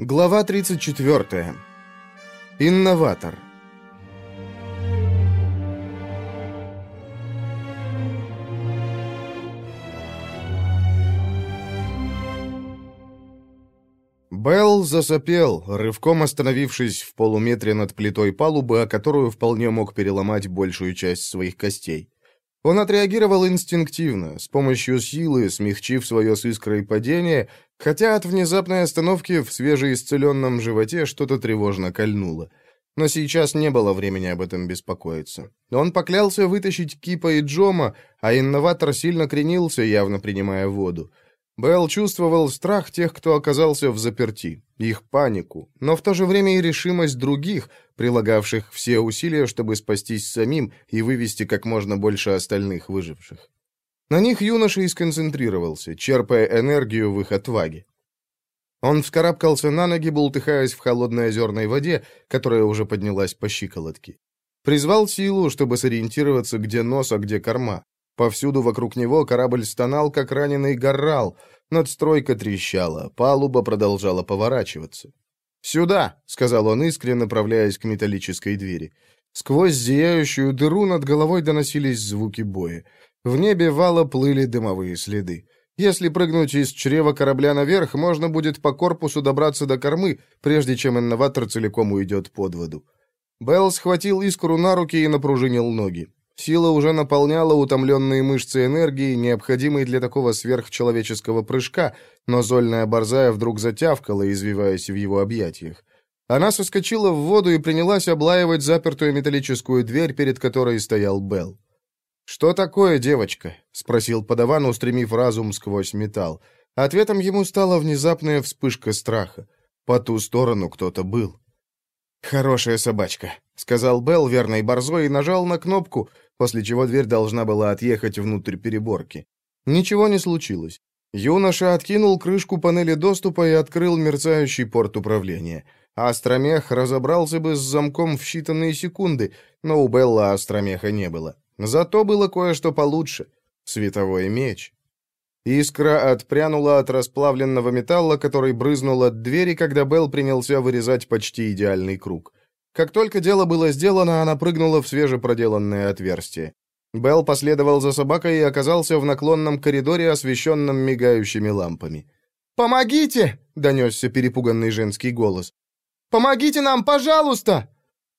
Глава 34. Инноватор. Белл засопел, рывком остановившись в полуметре над плитой палубы, о которую вполне мог переломать большую часть своих костей. Он отреагировал инстинктивно, с помощью силы, смягчив свое с искрой падение, хотя от внезапной остановки в свежеисцеленном животе что-то тревожно кольнуло. Но сейчас не было времени об этом беспокоиться. Он поклялся вытащить Кипа и Джома, а инноватор сильно кренился, явно принимая воду. Белл чувствовал страх тех, кто оказался в заперти, их панику, но в то же время и решимость других, прилагавших все усилия, чтобы спастись самим и вывести как можно больше остальных выживших. На них юноша и сконцентрировался, черпая энергию в их отваге. Он вскарабкался на ноги, бултыхаясь в холодной озерной воде, которая уже поднялась по щиколотке. Призвал силу, чтобы сориентироваться, где нос, а где корма. Повсюду вокруг него корабль стонал, как раненый горрал. Надстройка трещала, палуба продолжала поворачиваться. «Сюда!» — сказал он искренне, направляясь к металлической двери. Сквозь зияющую дыру над головой доносились звуки боя. В небе вало плыли дымовые следы. Если прыгнуть из чрева корабля наверх, можно будет по корпусу добраться до кормы, прежде чем инноватор целиком уйдет под воду. Белл схватил искру на руки и напружинил ноги. Сила уже наполняла утомленные мышцы энергией, необходимой для такого сверхчеловеческого прыжка, но зольная борзая вдруг затявкала, извиваясь в его объятиях. Она соскочила в воду и принялась облаивать запертую металлическую дверь, перед которой стоял Белл. «Что такое, девочка?» — спросил подаван, устремив разум сквозь металл. Ответом ему стала внезапная вспышка страха. По ту сторону кто-то был. «Хорошая собачка», — сказал Белл верной борзой и нажал на кнопку, после чего дверь должна была отъехать внутрь переборки. Ничего не случилось. Юноша откинул крышку панели доступа и открыл мерцающий порт управления. Астромех разобрался бы с замком в считанные секунды, но у Белла астромеха не было. Зато было кое-что получше — световой меч. Искра отпрянула от расплавленного металла, который брызнул от двери, когда Белл принялся вырезать почти идеальный круг. Как только дело было сделано, она прыгнула в свежепроделанное отверстие. Белл последовал за собакой и оказался в наклонном коридоре, освещенном мигающими лампами. «Помогите!» — донесся перепуганный женский голос. «Помогите нам, пожалуйста!»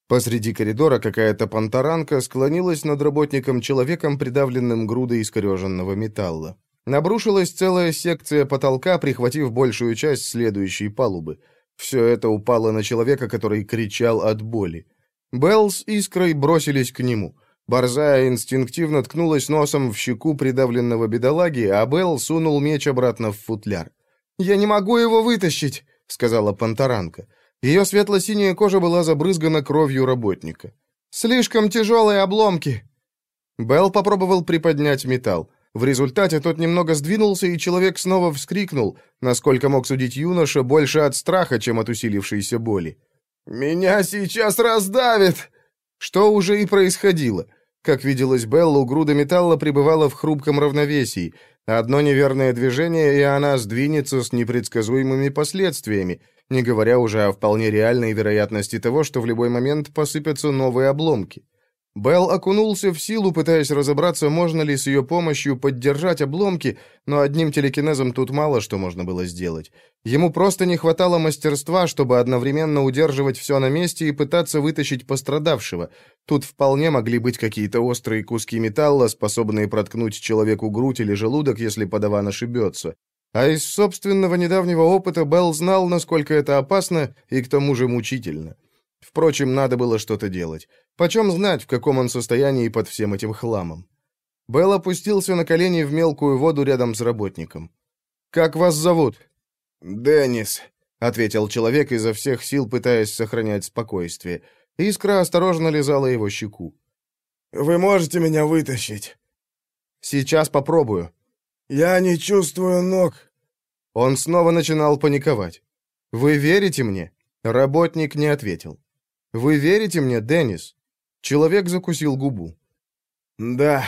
Посреди коридора какая-то понтаранка склонилась над работником-человеком, придавленным грудой искореженного металла. Набрушилась целая секция потолка, прихватив большую часть следующей палубы. Все это упало на человека, который кричал от боли. Белл с Искрой бросились к нему. Борзая инстинктивно ткнулась носом в щеку придавленного бедолаги, а Белл сунул меч обратно в футляр. «Я не могу его вытащить», — сказала Понтаранка. Ее светло-синяя кожа была забрызгана кровью работника. «Слишком тяжелые обломки!» Белл попробовал приподнять металл. В результате тот немного сдвинулся, и человек снова вскрикнул, насколько мог судить юноша, больше от страха, чем от усилившейся боли. «Меня сейчас раздавит!» Что уже и происходило. Как виделось Беллу, груда металла пребывала в хрупком равновесии. Одно неверное движение, и она сдвинется с непредсказуемыми последствиями, не говоря уже о вполне реальной вероятности того, что в любой момент посыпятся новые обломки. Белл окунулся в силу, пытаясь разобраться, можно ли с ее помощью поддержать обломки, но одним телекинезом тут мало что можно было сделать. Ему просто не хватало мастерства, чтобы одновременно удерживать все на месте и пытаться вытащить пострадавшего. Тут вполне могли быть какие-то острые куски металла, способные проткнуть человеку грудь или желудок, если подаван ошибется. А из собственного недавнего опыта Белл знал, насколько это опасно и к тому же мучительно. Впрочем, надо было что-то делать. Почем знать, в каком он состоянии под всем этим хламом? Белл опустился на колени в мелкую воду рядом с работником. «Как вас зовут?» «Деннис», — ответил человек изо всех сил, пытаясь сохранять спокойствие. Искра осторожно лизала его щеку. «Вы можете меня вытащить?» «Сейчас попробую». «Я не чувствую ног». Он снова начинал паниковать. «Вы верите мне?» Работник не ответил. Вы верите мне, Деннис?» Человек закусил губу. «Да».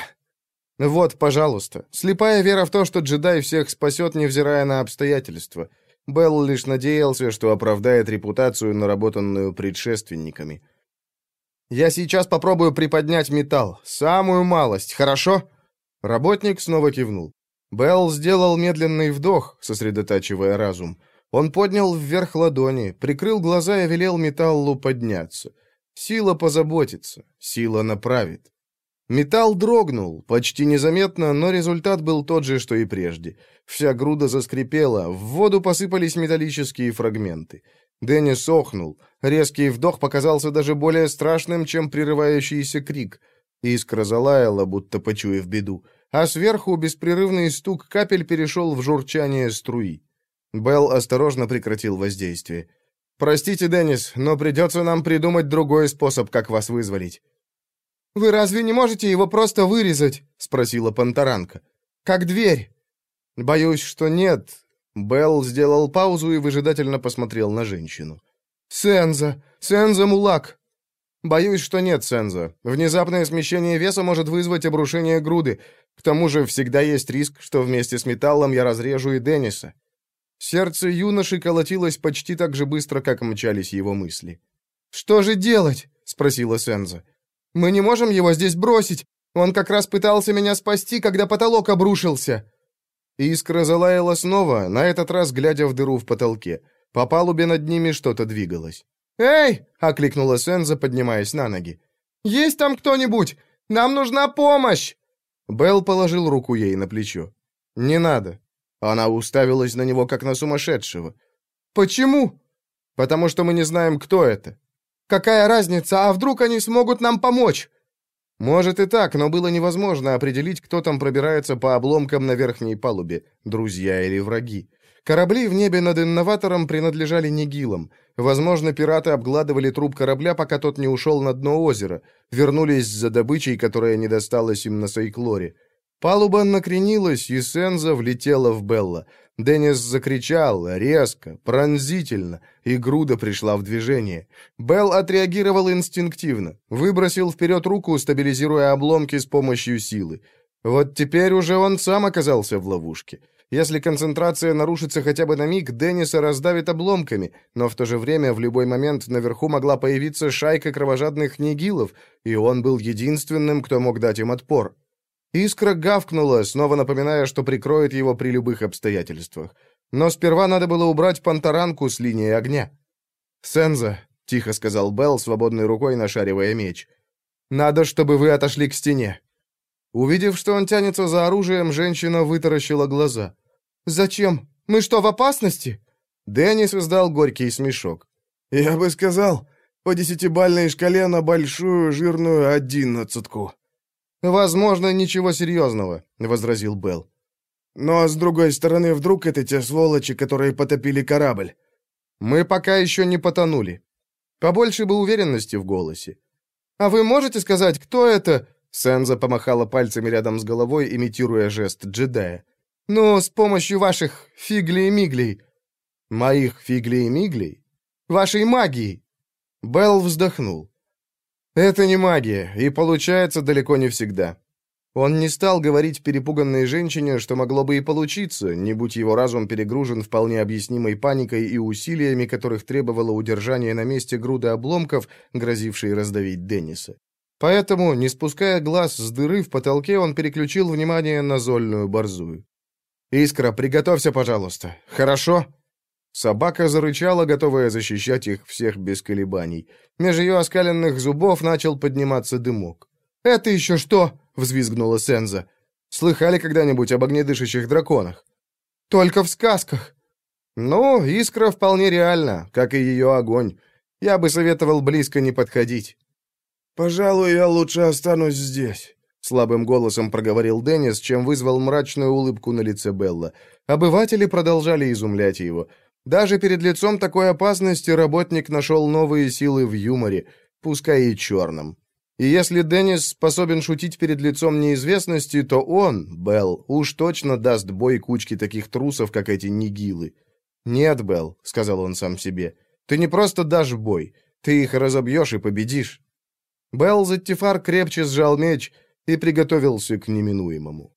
«Вот, пожалуйста. Слепая вера в то, что джедай всех спасет, невзирая на обстоятельства. Белл лишь надеялся, что оправдает репутацию, наработанную предшественниками. «Я сейчас попробую приподнять металл. Самую малость, хорошо?» Работник снова кивнул. Белл сделал медленный вдох, сосредотачивая разум. Он поднял вверх ладони, прикрыл глаза и велел металлу подняться. Сила позаботится, сила направит. Металл дрогнул, почти незаметно, но результат был тот же, что и прежде. Вся груда заскрипела, в воду посыпались металлические фрагменты. Деннис охнул. Резкий вдох показался даже более страшным, чем прерывающийся крик. Искра залаяла, будто почуяв беду а сверху беспрерывный стук капель перешел в журчание струи. Белл осторожно прекратил воздействие. «Простите, Деннис, но придется нам придумать другой способ, как вас вызволить». «Вы разве не можете его просто вырезать?» — спросила Понтаранка. «Как дверь?» «Боюсь, что нет». Белл сделал паузу и выжидательно посмотрел на женщину. «Сенза! Сенза Мулак! «Боюсь, что нет, Сензо. Внезапное смещение веса может вызвать обрушение груды. К тому же всегда есть риск, что вместе с металлом я разрежу и Денниса». Сердце юноши колотилось почти так же быстро, как мчались его мысли. «Что же делать?» — спросила Сенза. «Мы не можем его здесь бросить. Он как раз пытался меня спасти, когда потолок обрушился». Искра залаяла снова, на этот раз глядя в дыру в потолке. По палубе над ними что-то двигалось. «Эй!» — окликнула Сенза, поднимаясь на ноги. «Есть там кто-нибудь? Нам нужна помощь!» Белл положил руку ей на плечо. «Не надо». Она уставилась на него, как на сумасшедшего. «Почему?» «Потому что мы не знаем, кто это». «Какая разница? А вдруг они смогут нам помочь?» Может и так, но было невозможно определить, кто там пробирается по обломкам на верхней палубе, друзья или враги. Корабли в небе над инноватором принадлежали Нигилам. Возможно, пираты обгладывали труп корабля, пока тот не ушел на дно озера. Вернулись за добычей, которая не досталась им на Сайклоре. Палуба накренилась, и Сенза влетела в Белла. Деннис закричал, резко, пронзительно, и груда пришла в движение. Белл отреагировал инстинктивно, выбросил вперед руку, стабилизируя обломки с помощью силы. Вот теперь уже он сам оказался в ловушке. Если концентрация нарушится хотя бы на миг, Денниса раздавит обломками, но в то же время в любой момент наверху могла появиться шайка кровожадных нигилов, и он был единственным, кто мог дать им отпор. Искра гавкнула, снова напоминая, что прикроет его при любых обстоятельствах. Но сперва надо было убрать пантаранку с линии огня. «Сенза», — тихо сказал Белл, свободной рукой нашаривая меч, — «надо, чтобы вы отошли к стене». Увидев, что он тянется за оружием, женщина вытаращила глаза. «Зачем? Мы что, в опасности?» Деннис издал горький смешок. «Я бы сказал, по десятибальной шкале на большую жирную одиннадцатку». «Возможно, ничего серьезного», — возразил Белл. «Но, с другой стороны, вдруг это те сволочи, которые потопили корабль?» «Мы пока еще не потонули». Побольше бы уверенности в голосе. «А вы можете сказать, кто это?» Сенза помахала пальцами рядом с головой, имитируя жест джедая. «Ну, с помощью ваших фиглей и миглей». «Моих фиглей и миглей?» «Вашей магии!» Белл вздохнул. «Это не магия, и получается далеко не всегда». Он не стал говорить перепуганной женщине, что могло бы и получиться, не будь его разум перегружен вполне объяснимой паникой и усилиями, которых требовало удержание на месте груды обломков, грозившей раздавить Денниса. Поэтому, не спуская глаз с дыры в потолке, он переключил внимание на зольную борзую. «Искра, приготовься, пожалуйста. Хорошо?» Собака зарычала, готовая защищать их всех без колебаний. Меж ее оскаленных зубов начал подниматься дымок. «Это еще что?» — взвизгнула Сенза. «Слыхали когда-нибудь об огнедышащих драконах?» «Только в сказках». «Ну, искра вполне реальна, как и ее огонь. Я бы советовал близко не подходить». «Пожалуй, я лучше останусь здесь», Слабым голосом проговорил Деннис, чем вызвал мрачную улыбку на лице Белла. Обыватели продолжали изумлять его. Даже перед лицом такой опасности работник нашел новые силы в юморе, пускай и черном. И если Деннис способен шутить перед лицом неизвестности, то он, Белл, уж точно даст бой кучке таких трусов, как эти нигилы. «Нет, Белл», — сказал он сам себе, — «ты не просто дашь бой, ты их разобьешь и победишь». Белл Заттифар крепче сжал меч, и приготовился к неминуемому.